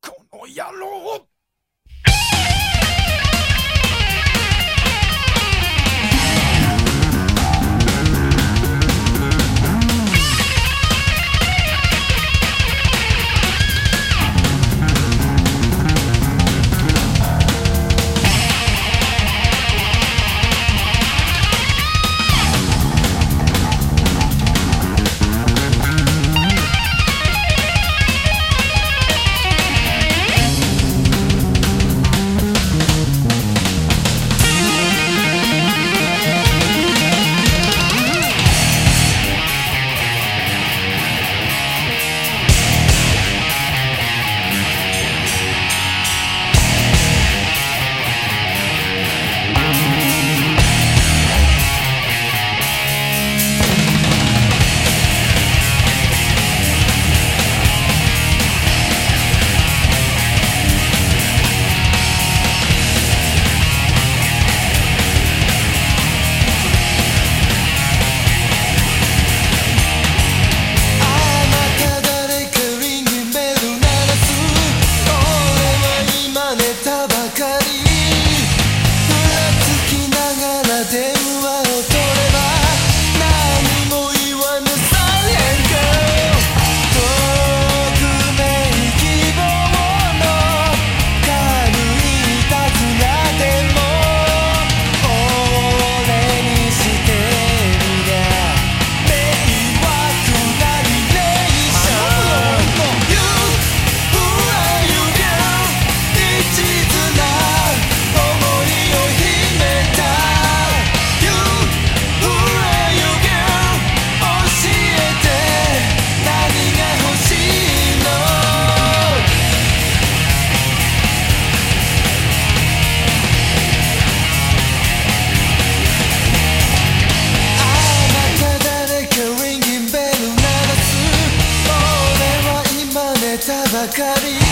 この野郎かり